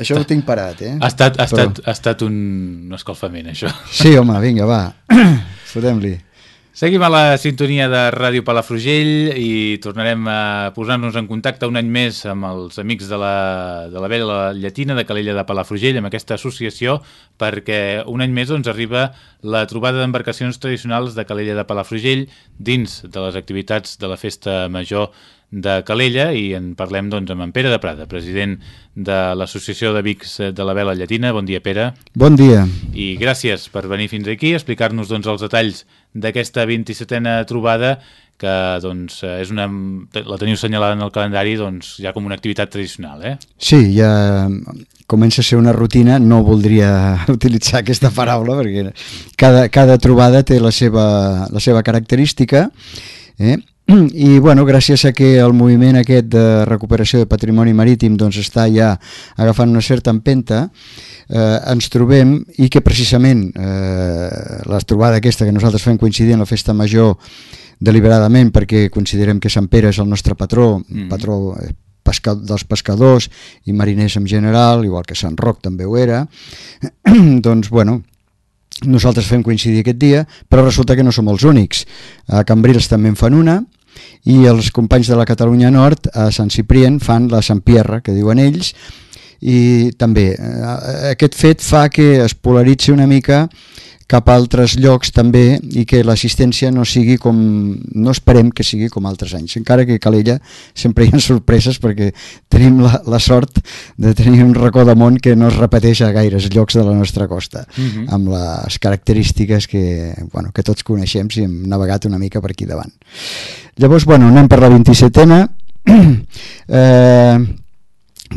Això ho tinc parat, eh? Ha estat, ha estat, Però... ha estat un, escalfament, això. Sí, home, vinga, va. Fotem-li. Seguim a la sintonia de Ràdio Palafrugell i tornarem a posar-nos en contacte un any més amb els amics de la, de la vella llatina de Calella de Palafrugell, amb aquesta associació, perquè un any més doncs, arriba la trobada d'embarcacions tradicionals de Calella de Palafrugell dins de les activitats de la Festa Major de Calella i en parlem doncs, amb en Pere de Prada, president de l'Associació de Vics de la Vela Llatina. Bon dia, Pere. Bon dia. I gràcies per venir fins aquí, explicar-nos doncs, els detalls d'aquesta 27a trobada que doncs, és una, la teniu assenyalada en el calendari doncs, ja com una activitat tradicional. Eh? Sí, ja comença a ser una rutina, no voldria utilitzar aquesta paraula perquè cada, cada trobada té la seva, la seva característica eh? I bueno, gràcies a que el moviment aquest de recuperació de patrimoni marítim doncs, està ja agafant una certa empenta, eh, ens trobem i que precisament eh, la trobada aquesta que nosaltres fem coincidir en la festa major deliberadament perquè considerem que Sant Pere és el nostre patró, mm. patró eh, pesca, dels pescadors i mariners en general, igual que Sant Roc també ho era, doncs bueno, nosaltres fem coincidir aquest dia, però resulta que no som els únics. A Cambrils també en fan una, i els companys de la Catalunya Nord a Sant Ciprien fan la Sant Pierre, que diuen ells, i també eh, aquest fet fa que es polaritzi una mica cap a altres llocs també i que l'assistència no sigui com no esperem que sigui com altres anys encara que a Calella sempre hi ha sorpreses perquè tenim la, la sort de tenir un racó de món que no es repeteix a gaires llocs de la nostra costa uh mhm. -huh. amb les característiques que, bueno, que tots coneixem si hem navegat una mica per aquí davant llavors, bueno, anem per la 27ena eh,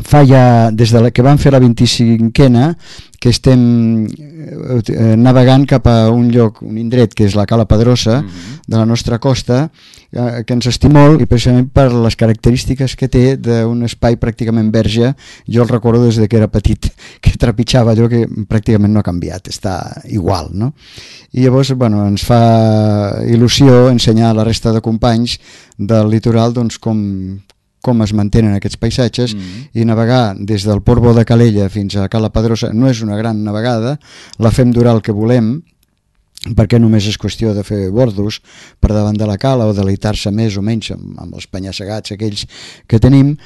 fa ja, des de la, que van fer la 25ena, que estem eh, navegant cap a un lloc, un indret, que és la Cala Pedrosa, mm -hmm. de la nostra costa, eh, que ens estimol i precisament per les característiques que té d'un espai pràcticament verge. Jo el recordo des de que era petit, que trepitjava allò que pràcticament no ha canviat, està igual, no? I llavors, bueno, ens fa il·lusió ensenyar a la resta de companys del litoral doncs, com, com es mantenen aquests paisatges mm -hmm. i navegar des del Porbo de Calella fins a Cala Pedrosa no és una gran navegada, la fem durar el que volem, perquè només és qüestió de fer bordos per davant de la cala o deleitar-se més o menys amb, amb els penyassegats aquells que tenim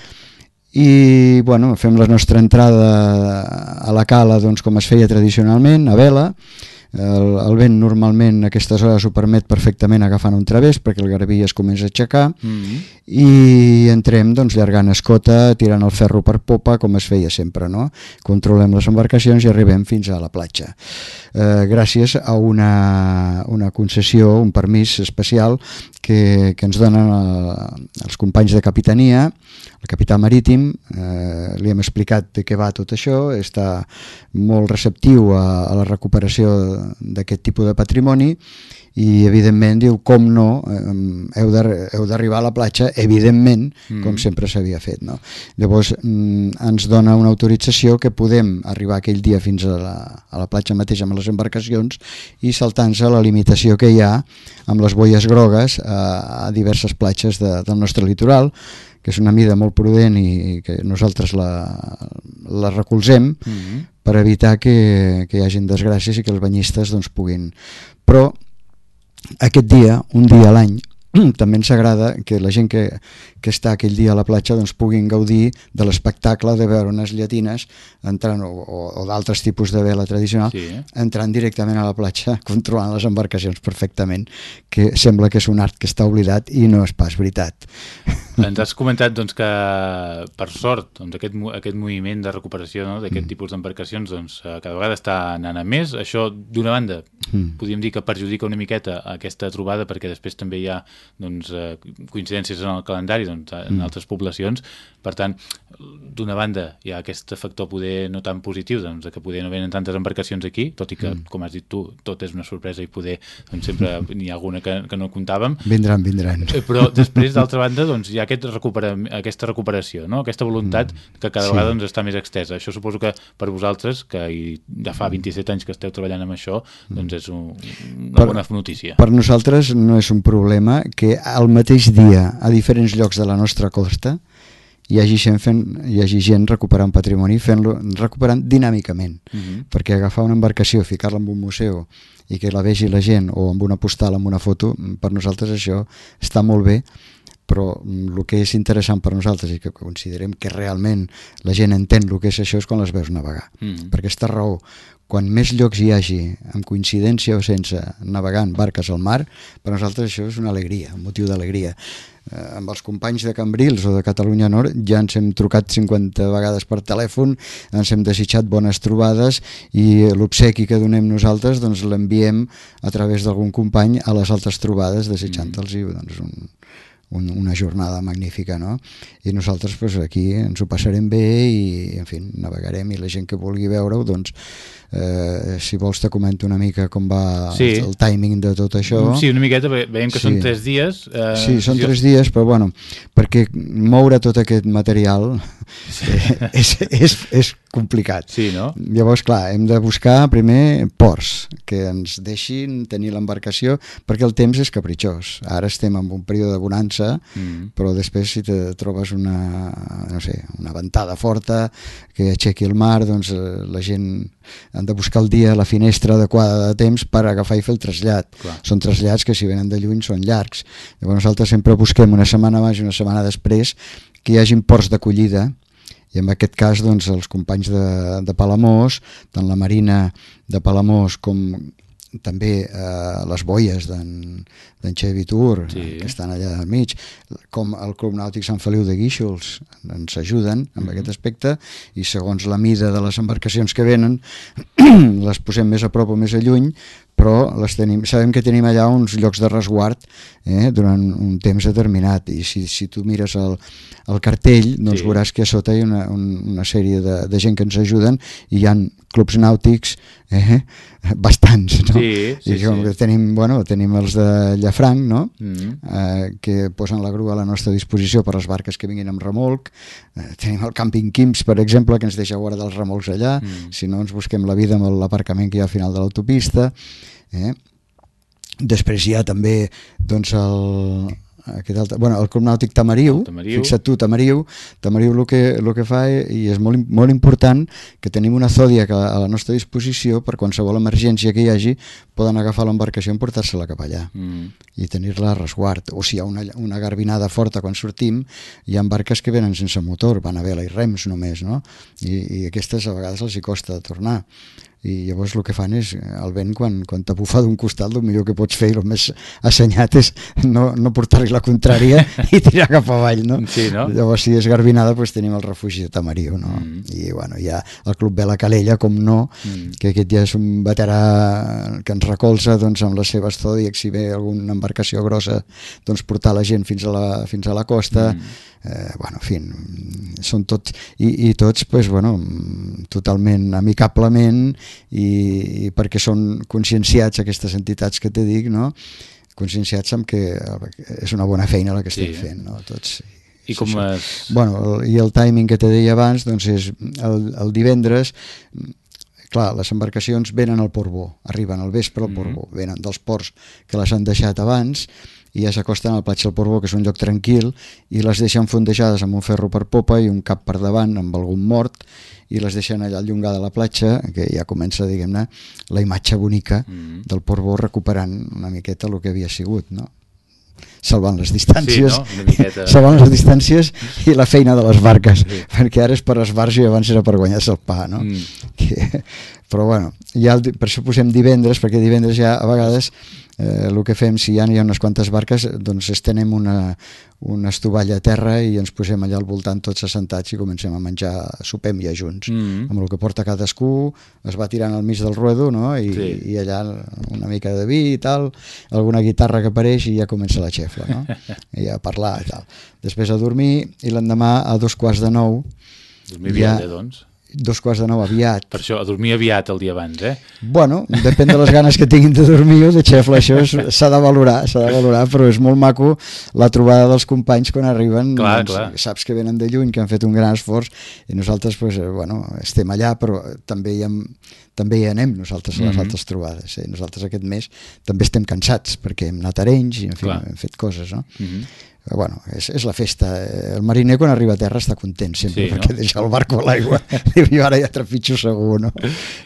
i bueno, fem la nostra entrada a la cala doncs, com es feia tradicionalment, a vela el, el vent normalment a aquestes hores ho permet perfectament agafant un través perquè el garbí es comença a aixecar mm -hmm. i entrem doncs, llargant escota, tirant el ferro per popa com es feia sempre, no? Controlem les embarcacions i arribem fins a la platja. Eh, gràcies a una, una concessió, un permís especial que, que ens donen eh, els companys de capitania, el capità marítim, eh, li hem explicat de què va tot això, està molt receptiu a, a la recuperació d'aquest tipus de patrimoni i evidentment diu com no eh, heu d'arribar a la platja evidentment mm. com sempre s'havia fet no? llavors mm, ens dona una autorització que podem arribar aquell dia fins a la, a la platja mateix amb les embarcacions i saltant-se la limitació que hi ha amb les boies grogues a, a diverses platges de, del nostre litoral que és una mida molt prudent i que nosaltres la, la recolzem mm -hmm. per evitar que, que hi hagin desgràcies i que els banyistes doncs, puguin... Però aquest dia, un dia a l'any, també ens agrada que la gent que, que està aquell dia a la platja doncs, puguin gaudir de l'espectacle de veure unes llatines entrant, o, o, o d'altres tipus de vela tradicional sí. entrant directament a la platja controlant les embarcacions perfectament que sembla que és un art que està oblidat i no és pas veritat ens has comentat doncs, que per sort doncs, aquest, aquest moviment de recuperació no, d'aquest mm. tipus d'embarcacions doncs, eh, cada vegada està anant a més això d'una banda mm. podríem dir que perjudica una miqueta aquesta trobada perquè després també hi ha doncs, eh, coincidències en el calendari doncs, en mm. altres poblacions. Per tant, d'una banda hi ha aquest factor poder no tan positiu, doncs, que poder no venen tantes embarcacions aquí, tot i que, mm. com has dit tu, tot és una sorpresa i poder, doncs, sempre n'hi ha alguna que, que no comptàvem. Vindran, vindran. Eh, però després, d'altra banda, doncs, hi ha aquest recupera, aquesta recuperació, no? aquesta voluntat mm. que cada sí. vegada doncs, està més extesa. Això suposo que per vosaltres, que ja fa 27 anys que esteu treballant amb això, mm. doncs és un, una per, bona notícia. Per nosaltres no és un problema que al mateix dia, a diferents llocs de la nostra costa, hi hagi gent, fent, hi hagi gent recuperant patrimoni, fent-lo recuperant dinàmicament, Mm -hmm. perquè agafar una embarcació, ficar-la en un museu i que la vegi la gent o amb una postal, amb una foto, per nosaltres això està molt bé, però el que és interessant per nosaltres i que considerem que realment la gent entén el que és això és quan les veus navegar. Mm -hmm. Per aquesta raó, quan més llocs hi hagi, amb coincidència o sense, navegant barques al mar, per nosaltres això és una alegria, un motiu d'alegria. Eh, amb els companys de Cambrils o de Catalunya Nord ja ens hem trucat 50 vegades per telèfon, ens hem desitjat bones trobades i l'obsequi que donem nosaltres doncs l'enviem a través d'algun company a les altres trobades desitjant-los doncs, un, un, una jornada magnífica, no? I nosaltres pues, aquí ens ho passarem bé i, en fi, navegarem i la gent que vulgui veure-ho, doncs, eh, si vols te comento una mica com va Sí. el, el timing de tot això. Sí, una miqueta, perquè veiem que Sí. són tres dies. Eh, Sí, són tres dies, però bueno, perquè moure tot aquest material eh, és, és, és complicat. Sí, no? Llavors, clar, hem de buscar primer ports que ens deixin tenir l'embarcació perquè el temps és capritxós. Ara estem en un període de bonança, Mm. però després si te trobes una, no sé, una ventada forta que aixequi el mar, doncs eh, la gent han de buscar el dia, la finestra adequada de temps per agafar i fer el trasllat. Clar. Són trasllats que si venen de lluny són llargs. Llavors nosaltres sempre busquem una setmana abans i una setmana després que hi hagin ports d'acollida i en aquest cas doncs, els companys de, de Palamós, tant la Marina de Palamós com també eh, les boies d'en Xevi Tour, Sí. que estan allà al mig, com el Club Nàutic Sant Feliu de Guíxols ens ajuden en Mhm. aquest aspecte i segons la mida de les embarcacions que venen les posem més a prop o més a lluny però les tenim, sabem que tenim allà uns llocs de resguard eh, durant un temps determinat i si, si tu mires el, el cartell doncs Sí. veuràs que a sota hi ha una, un, una sèrie de, de gent que ens ajuden i hi han clubs nàutics eh, bastants no? Sí, sí, I com sí. que tenim, bueno, tenim els de Llafranc no? Mm. eh, que posen la grua a la nostra disposició per les barques que vinguin amb remolc eh, tenim el Camping Quims per exemple que ens deixa guardar els remolcs allà Mm. si no ens busquem la vida amb l'aparcament que hi ha al final de l'autopista eh? després hi ha també doncs el, aquest altre, bueno, el Club Nàutic Tamariu, El Tamariu. fixa't tu, Tamariu, Tamariu el que, el que fa i és molt, molt important que tenim una zòdia que a la nostra disposició per qualsevol emergència que hi hagi poden agafar l'embarcació i emportar-se-la cap allà Mm. i tenir-la a resguard. O si hi ha una, una garbinada forta quan sortim, hi ha barques que venen sense motor, van a vela i rems només, no? I, i aquestes a vegades els hi costa tornar. I llavors el que fan és, el vent quan, quan t'abufa d'un costat, el millor que pots fer i el més assenyat és no, no portar-li la contrària i tirar cap avall, no? Sí, no? Llavors, si és garbinada, doncs tenim el refugi de Tamariu, no? Mm. I, bueno, hi ha el Club Vela Calella, com no, Mm. que aquest ja és un veterà que ens recolza doncs, amb les seves zòdiacs, si ve alguna embarcació grossa, doncs portar la gent fins a la, fins a la costa, Mm. Eh, bueno, en fi, mm, són tots, i, i tots, pues, bueno, mm, totalment amicablement, i, i perquè són conscienciats aquestes entitats que t'he dit, no? conscienciats amb que eh, és una bona feina la que estem Sí. fent, no? Tots, I és com això. es... Bueno, el, i el timing que te deia abans, doncs és el, el divendres, clar, les embarcacions venen al Portbó, arriben al vespre al Mhm. Portbó, venen dels ports que les han deixat abans i ja s'acosten al platja del Portbó, que és un lloc tranquil, i les deixen fondejades amb un ferro per popa i un cap per davant amb algun mort, i les deixen allà allongada a la platja, que ja comença, diguem-ne, la imatge bonica Mm. del Portbó recuperant una miqueta el que havia sigut, no? salvant les distàncies Sí, no? Miqueta. salvant les distàncies i la feina de les barques Sí. perquè ara és per esbarjo i abans era per guanyar-se el pa no? Mm. que, però bueno ja el, per això posem divendres perquè divendres ja a vegades eh, el que fem si ja hi ha unes quantes barques doncs estenem una, una estovalla a terra i ens posem allà al voltant tots assentats i comencem a menjar sopem ja junts Mm. amb el que porta cadascú es va tirant al mig del ruedo no? I, Sí. i allà una mica de vi i tal alguna guitarra que apareix i ja comença la xefla no? i a parlar i tal després a dormir i l'endemà a dos quarts de nou Dormir Ja. eh, doncs. Dos quarts de nou aviat Per això, a dormir aviat el dia abans, eh? Bueno, depèn de les ganes que tinguin de dormir o de xefla, això s'ha de valorar, s'ha de valorar, però és molt maco la trobada dels companys quan arriben, Clar, doncs, clar. saps que venen de lluny, que han fet un gran esforç i nosaltres pues, eh, bueno, estem allà, però també hi, hem, també hi anem nosaltres a les Mhm. altres trobades. Eh? Nosaltres aquest mes també estem cansats perquè hem anat a Arenys i en fi, Clar. hem fet coses, no? Mm -hmm. Bueno, és, és la festa. El mariner quan arriba a terra està content sempre, Sí, no? perquè deixa el barco a l'aigua. Diu, ara ja trepitjo segur, no?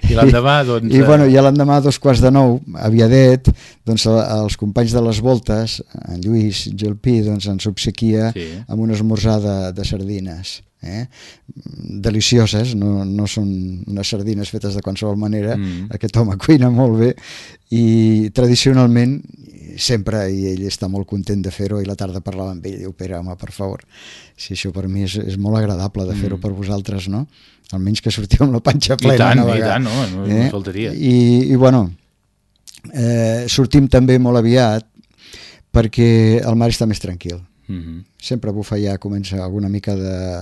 I l'endemà, doncs... I, eh, bueno, i a l'endemà, a dos quarts de nou, aviadet, doncs el- els companys de les voltes, en Lluís Gelpí, doncs ens obsequia Sí. amb un esmorzar de, de sardines. Eh? delicioses, no, no són unes sardines fetes de qualsevol manera, Mm. aquest home cuina molt bé i tradicionalment sempre, i ell està molt content de fer-ho i la tarda parlava amb ell, diu, Pere, home, per favor si això per mi és, és molt agradable de fer-ho Mm. per vosaltres, no? almenys que sortiu amb la panxa I plena tant, a i tant, no, no, no faltaria. I, i bueno, eh, sortim també molt aviat perquè el mar està més tranquil. Mhm. Sempre bufa ja, comença alguna mica de,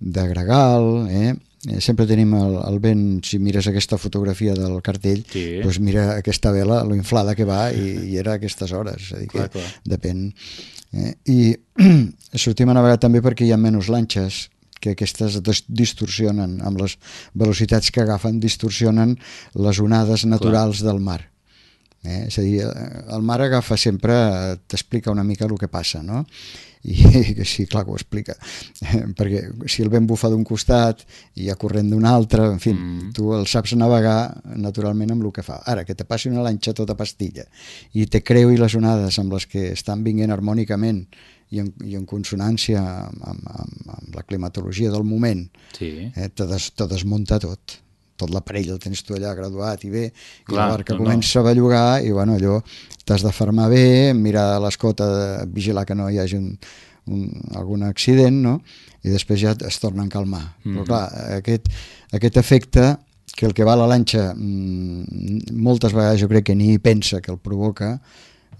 de gregal, eh? Eh, sempre tenim el, el vent, si mires aquesta fotografia del cartell, Sí. doncs mira aquesta vela, lo inflada que va, i, i era a aquestes hores, és a dir, Clar, que clar. depèn. Eh? I sortim a navegar també perquè hi ha menys lanxes, que aquestes dis- distorsionen, amb les velocitats que agafen, distorsionen les onades naturals del mar. Eh? És a dir, eh, el mar agafa sempre, eh, t'explica una mica el que passa, no? I que sí, clar que ho explica, perquè si el vent bufa d'un costat i hi ha corrent d'un altre, en fi, Mm. tu el saps navegar naturalment amb el que fa. Ara, que te passi una lanxa tota pastilla i te creui les onades amb les que estan vinguent harmònicament i en, i en consonància amb, amb, amb, amb la climatologia del moment, Sí. eh, te, des, te desmunta tot tot l'aparell el tens tu allà graduat i bé, i Clar, la barca no, no. comença a bellugar i bueno, allò t'has de fermar bé, mirar l'escota, vigilar que no hi hagi un, un, algun accident, no? i després ja es torna a calmar. Mm. Però Mhm. clar, aquest, aquest efecte que el que va a la lanxa mm, moltes vegades jo crec que ni pensa que el provoca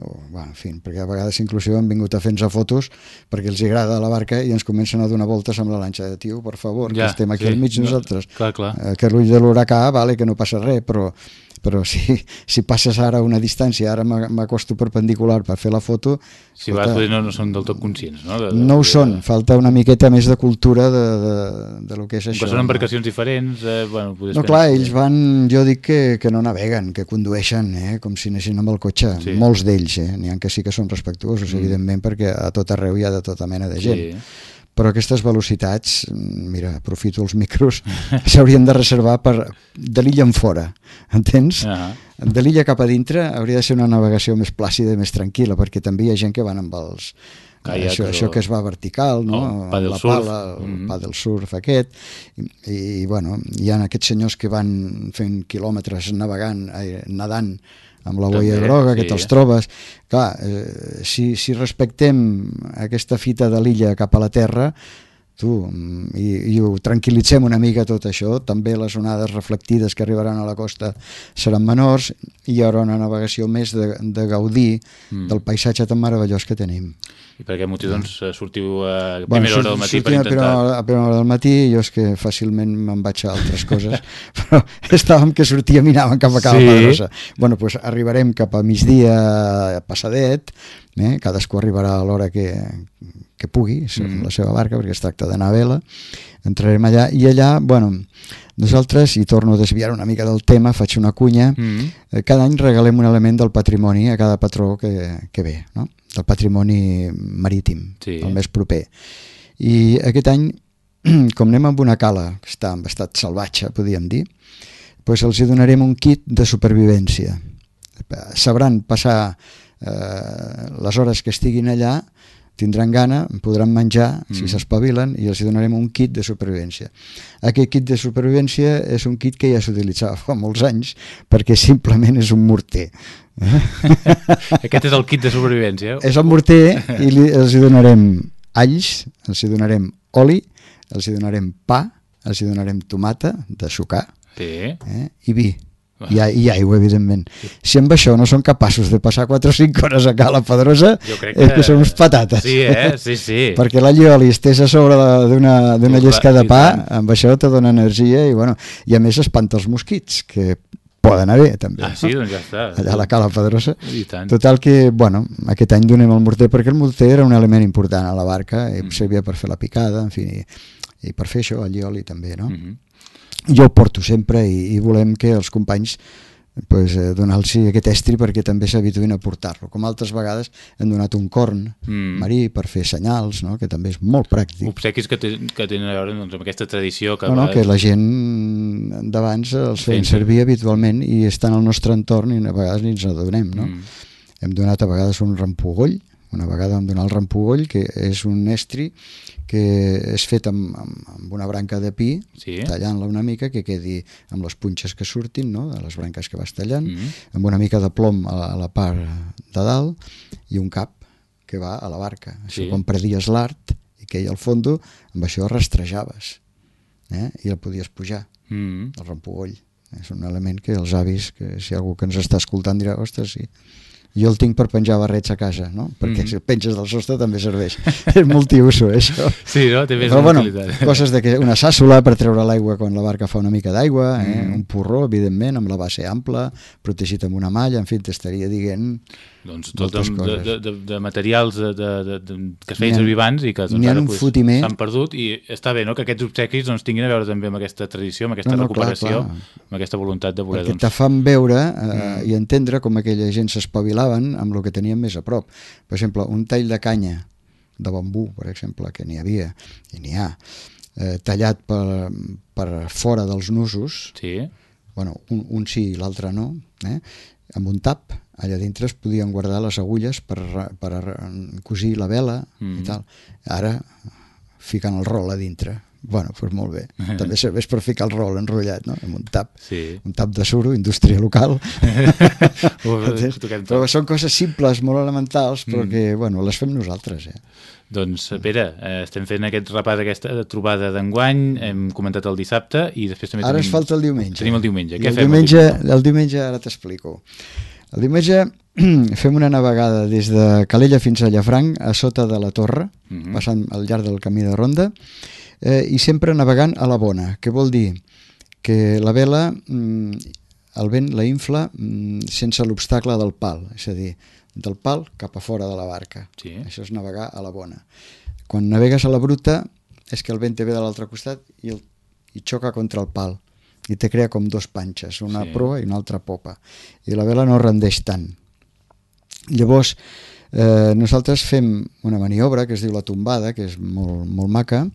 o, bueno, en fi, perquè a vegades inclusive han vingut a fer-nos fotos perquè els agrada la barca i ens comencen a donar voltes amb la lanxa de tio, per favor, Ja, que estem aquí sí. al mig No, nosaltres clar, clar. Eh, que l'ull de l'huracà, vale, que no passa res, però, però si, si passes ara una distància, ara m'a- m'acosto perpendicular per fer la foto, Si a vegades potser no, no són del tot conscients, no? De, de, no ho de- són, falta una miqueta més de cultura de, de, de lo que és això. que són no? embarcacions diferents, eh, bueno, No, es clar, ells van, jo dic que, que no naveguen, que condueixen, eh, com si anessin amb el cotxe. Sí. Molts d'ells, eh, n'hi ha que sí que són respectuosos, Mm. evidentment, perquè a tot arreu hi ha de tota mena de gent. Sí. Però aquestes velocitats, mm, mira, aprofito els micros, s'haurien de reservar per, de l'illa en fora, entens? Ah, De l'illa cap a dintre hauria de ser una navegació més plàcida i més tranquil·la, perquè també hi ha gent que van amb els... Caiacs això, o- això que es va vertical, no? paddle la surf. pala, el Mhm. paddle surf aquest, i, i bueno, hi ha aquests senyors que van fent quilòmetres navegant, eh, nedant amb la boia groga, que sí. te'ls trobes. Clar, eh, si, si respectem aquesta fita de l'illa cap a la terra, tu, mm, i, i ho tranquil·litzem una mica tot això, també les onades reflectides que arribaran a la costa seran menors i hi haurà una navegació més de, de gaudir Mm. del paisatge tan meravellós que tenim. I per aquest motiu, doncs, eh, sortiu a Bueno, primera hora del matí per sortim a primera, intentar... hora, a primera hora del matí, jo és que fàcilment me'n vaig a altres coses, però estàvem que sortíem i anàvem cap a Cala Sí. Pedrosa. Bueno, doncs arribarem cap a migdia passadet, eh? cadascú arribarà a l'hora que, que pugui, Mm. la seva barca, perquè es tracta d'anar a vela, entrarem allà, i allà, bueno, nosaltres, i torno a desviar una mica del tema, faig una cunya, Mm. Eh, Cada any regalem un element del patrimoni a cada patró que, que ve, no? Del patrimoni marítim, Sí. el més proper. I aquest any, com anem amb una cala que està en estat salvatge, podríem dir, doncs els hi donarem un kit de supervivència. Sabran passar eh, les hores que estiguin allà, tindran gana, podran menjar mm. si s'espavilen i els hi donarem un kit de supervivència. Aquest kit de supervivència és un kit que ja s'utilitzava fa molts anys perquè simplement és un morter. Eh? Aquest és el kit de supervivència. és el morter i li, els hi donarem alls, els hi donarem oli, els hi donarem pa, els hi donarem tomata de sucar Sí. eh? i vi. I, I aigua, evidentment. Si amb això no són capaços de passar 4 o 5 hores a Cala Pedrosa, crec és que- que són uns patates. Sí, eh? Sí, sí. Perquè l'allioli estès a sobre d'una llesca de pa, amb això te dona energia i, bueno, i a més espanta els mosquits, que poden haver també. Ah, sí, doncs ja està. Allà a la Cala Pedrosa. I tant. Total que, bueno, aquest any donem el morter perquè el morter era un element important a la barca i Mm. servia per fer la picada, en fi, i, i per fer això, el llioli també, no? Mhm. Jo ho porto sempre i, i volem que els companys pues, eh, donar-los aquest estri perquè també s'habituïn a portar-lo. Com altres vegades hem donat un corn mm. marí per fer senyals, no? que també és molt pràctic. Obsequis que, que tenen a veure doncs, amb aquesta tradició. Que, no, no, que la gent d'abans els feien sí, servir habitualment i estan al nostre entorn i a vegades ni ens adonem. No? Mm. Hem donat a vegades un rampogoll, una vegada vam donar el rampogoll, que és un estri que és fet amb, amb, amb una branca de pi, sí. tallant-la una mica, que quedi amb les punxes que surtin, no?, de les branques que vas tallant, mm -hmm. amb una mica de plom a la, a la part de dalt i un cap que va a la barca. Així, sí. quan perdies l'art i queia al fondo, amb això rastrejaves eh? i el podies pujar, mm -hmm. el rampogoll. És un element que els avis, que si algú que ens està escoltant dirà, ostres, sí, jo el tinc per penjar barrets a casa, no? Perquè mm. si el penges del sostre també serveix. és multiuso, eh, això. Sí, no? Té més Però, bueno, coses de que una sàssula per treure l'aigua quan la barca fa una mica d'aigua, eh? mm. un porró, evidentment, amb la base ampla, protegit amb una malla, en fi, t'estaria dient doncs tot de, de, de, de materials de, de, de, de, que es feien servir abans i que doncs, ara pues, s'han perdut i està bé no? que aquests obsequis doncs, tinguin a veure també amb aquesta tradició, amb aquesta no, no, recuperació, clar, clar. amb aquesta voluntat de voler... Perquè doncs... te fan veure eh, mm. i entendre com aquella gent s'espavilaven amb el que tenien més a prop. Per exemple, un tall de canya de bambú, per exemple, que n'hi havia i n'hi ha, eh, tallat per, per fora dels nusos, sí. bueno, un, un sí i l'altre no, eh? amb un tap, allà dintre es podien guardar les agulles per, per cosir la vela mm. i tal. Ara fiquen el rol a dintre. Bueno, doncs molt bé. També serveix per ficar el rol enrotllat, no? Amb un tap. Sí. Un tap de suro, indústria local. però són coses simples, molt elementals, però mm. que, bueno, les fem nosaltres, eh? Doncs, Pere, eh, estem fent aquest repàs d'aquesta trobada d'enguany, hem comentat el dissabte i després també Ara tenim... es falta el diumenge. Tenim el diumenge. Què el fem diumenge, el diumenge? El diumenge ara t'explico. El diumenge fem una navegada des de Calella fins a Llafranc, a sota de la torre, uh mhm. -huh. passant al llarg del camí de ronda, eh, i sempre navegant a la bona, que vol dir que la vela, mm, el vent la infla mm, sense l'obstacle del pal, és a dir, del pal cap a fora de la barca. Sí. Això és navegar a la bona. Quan navegues a la bruta és que el vent te ve de l'altre costat i, el, i xoca contra el pal i te crea com dos panxes, una sí. proa i una altra popa. I la vela no rendeix tant. Llavors, eh, nosaltres fem una maniobra que es diu la tombada, que és molt, molt maca,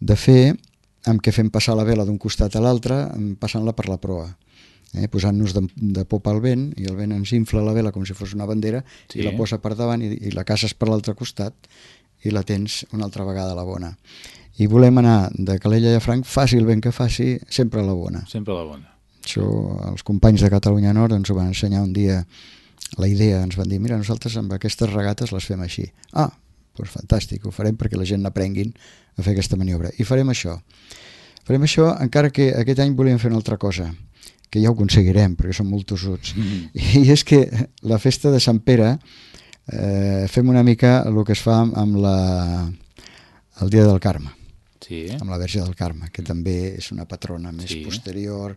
de fer amb què fem passar la vela d'un costat a l'altre passant-la per la proa eh, posant-nos de, de pop al vent i el vent ens infla la vela com si fos una bandera sí. i la posa per davant i, i la caces per l'altre costat i la tens una altra vegada a la bona i volem anar de Calella a Franc, faci el vent que faci, sempre a la bona. Sempre a la bona. Això els companys de Catalunya Nord ens ho van ensenyar un dia la idea, ens van dir, mira, nosaltres amb aquestes regates les fem així. Ah, doncs fantàstic, ho farem perquè la gent n'aprenguin a fer aquesta maniobra. I farem això. Farem això encara que aquest any volíem fer una altra cosa, que ja ho aconseguirem, perquè som molt tossuts. Mm -hmm. I és que la festa de Sant Pere eh, fem una mica el que es fa amb la, el dia del Carme sí. amb la Verge del Carme, que també és una patrona més sí. posterior,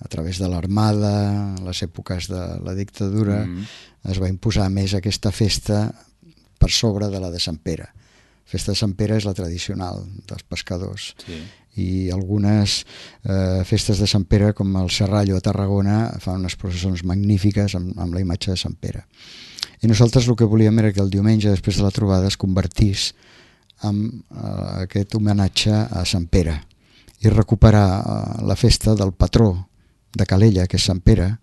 a través de l'armada, les èpoques de la dictadura, mm -hmm. es va imposar més aquesta festa per sobre de la de Sant Pere. La festa de Sant Pere és la tradicional dels pescadors. Sí. I algunes eh, festes de Sant Pere, com el Serrallo a Tarragona, fan unes processons magnífiques amb, amb la imatge de Sant Pere. I nosaltres el que volíem era que el diumenge, després de la trobada, es convertís amb eh, aquest homenatge a Sant Pere i recuperar eh, la festa del patró de Calella, que és Sant Pere,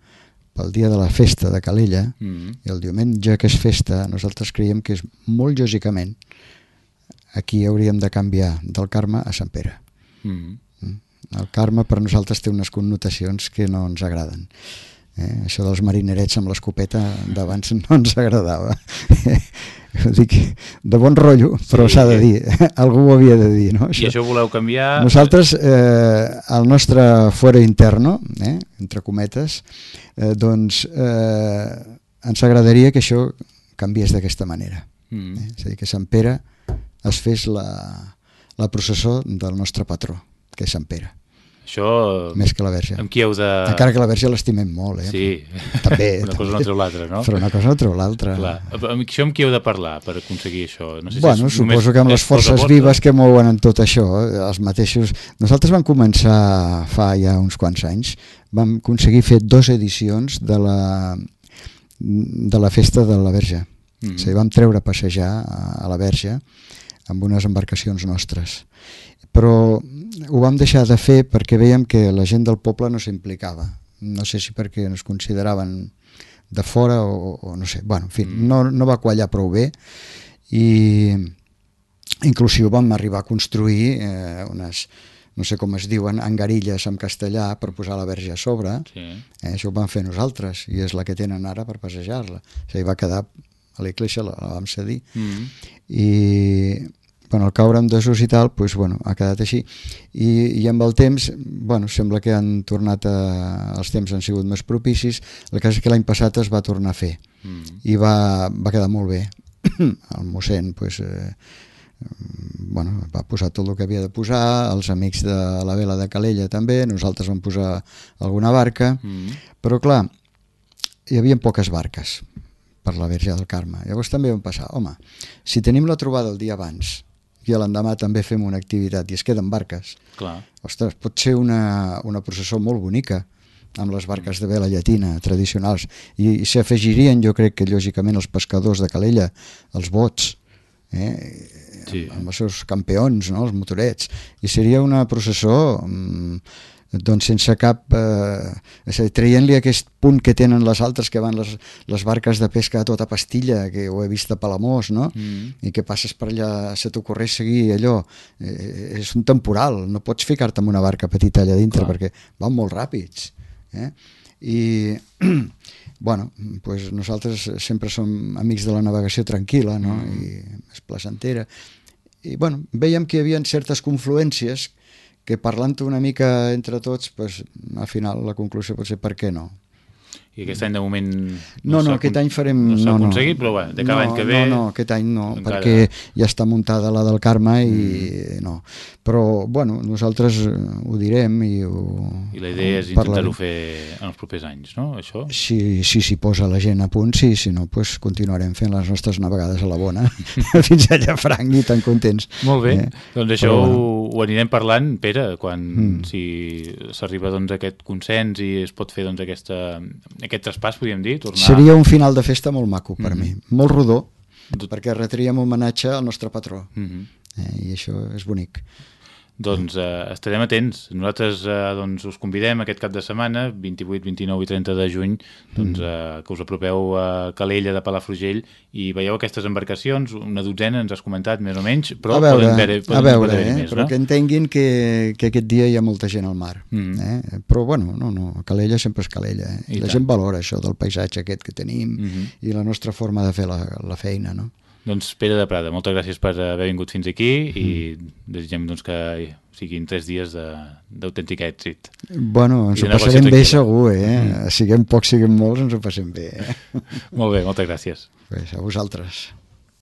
pel dia de la festa de Calella, mm -hmm. i el diumenge que és festa, nosaltres creiem que és molt lògicament aquí hauríem de canviar del Carme a Sant Pere. Mm-hmm. mm -hmm. El Carme per nosaltres té unes connotacions que no ens agraden. Eh? Això dels marinerets amb l'escopeta d'abans no ens agradava. Dic de bon rotllo, però s'ha sí. de dir, algú ho havia de dir. No? Això. I això voleu canviar? Nosaltres, eh, el nostre fuero interno, eh, entre cometes, eh, doncs eh, ens agradaria que això canviés d'aquesta manera. Mm. Eh? És a dir, que Sant Pere es fes la, la processó del nostre patró, que és Sant Pere. Això... Més que la verge. Amb qui heu de... Encara que la verge l'estimem molt, eh? Sí. També. una cosa també. no treu l'altra, no? Però una cosa no treu l'altra. Clar. Amb això amb qui heu de parlar per aconseguir això? No sé si bueno, suposo que amb les cosa forces vostra. vives que mouen en tot això, eh, els mateixos... Nosaltres vam començar fa ja uns quants anys, vam aconseguir fer dues edicions de la, de la festa de la Verge. Mm. -hmm. A dir, vam treure a passejar a, a la Verge amb unes embarcacions nostres. Però ho vam deixar de fer perquè veiem que la gent del poble no s'implicava. No sé si perquè ens consideraven de fora o, o no sé. Bueno, en fi, Mm. no, no va quallar prou bé i inclusive vam arribar a construir eh, unes, no sé com es diuen, angarilles en castellà per posar la verge a sobre. Sí. Eh, això ho vam fer nosaltres i és la que tenen ara per passejar-la. O sigui, va quedar a l'església, la, la vam cedir. Mm. I bueno, al caure en desús i tal, doncs, bueno, ha quedat així. I, I amb el temps, bueno, sembla que han tornat a... els temps han sigut més propicis. El cas és que l'any passat es va tornar a fer Mm. i va, va quedar molt bé. el mossèn pues, eh, bueno, va posar tot el que havia de posar, els amics de la vela de Calella també, nosaltres vam posar alguna barca, Mm. però clar, hi havia poques barques per la Verge del Carme. Llavors també vam passar, home, si tenim la trobada el dia abans i l'endemà també fem una activitat i es queden barques, Clar. ostres, pot ser una, una processó molt bonica amb les barques de vela llatina tradicionals i, i s'afegirien jo crec que lògicament els pescadors de Calella els bots eh? Sí. amb els seus campions, no? els motorets i seria una processó mm, doncs sense cap eh, és a dir, traient-li aquest punt que tenen les altres que van les, les barques de pesca a tota pastilla que ho he vist a Palamós no? Mm. i que passes per allà, se t'ocorreix seguir allò, eh, és un temporal, no pots ficar-te en una barca petita allà dintre Clar. perquè van molt ràpids. Eh? I, bueno, pues nosaltres sempre som amics de la navegació tranquil·la no? Mm. i més placentera. I bueno, veiem que hi havia certes confluències que parlant una mica entre tots, pues, al final la conclusió pot ser per què no. I aquest any de moment... No, no, s'ha aquest any farem... No s'ha no, no. aconseguit, però bueno, de cada no, any que ve... No, no, aquest any no, encara- perquè ja està muntada la del Carme i no. Però, bueno, nosaltres eh, ho direm i ho... I la idea és intentar-ho fer en els propers anys, no? Això? Si s'hi si, posa la gent a punt, sí, si no, pues continuarem fent les nostres navegades a la bona fins allà franc i tan contents. Molt bé, Eh? doncs això Però ho, bueno. ho anirem parlant, Pere, quan Mm. si s'arriba doncs, a aquest consens i es pot fer doncs, aquesta, aquest traspàs, podríem dir, tornar... Seria un final de festa molt maco per Mhm. mi, molt rodó, perquè retríem homenatge al nostre patró. Mhm. Eh, I això és bonic. Doncs eh, estarem atents. Nosaltres eh, doncs, us convidem aquest cap de setmana, 28, 29 i 30 de juny, doncs, Mm. eh, que us apropeu a Calella de Palafrugell i veieu aquestes embarcacions, una dotzena ens has comentat més o menys, però a veure, poden a poden veure haver eh? més, però no? que entenguin que, que aquest dia hi ha molta gent al mar. Mhm. Eh? Però bueno, no, no, Calella sempre és Calella. Eh? I la tant. gent valora això del paisatge aquest que tenim Mhm. i la nostra forma de fer la, la feina. No? Doncs Pere de Prada, moltes gràcies per haver vingut fins aquí i Mm. desitgem doncs, que siguin tres dies de- d'autèntic èxit. Bueno, ens ho passarem bé segur, eh? Mhm. Siguem pocs, siguem molts, ens ho passem bé. Eh? Molt bé, moltes gràcies. pues a vosaltres.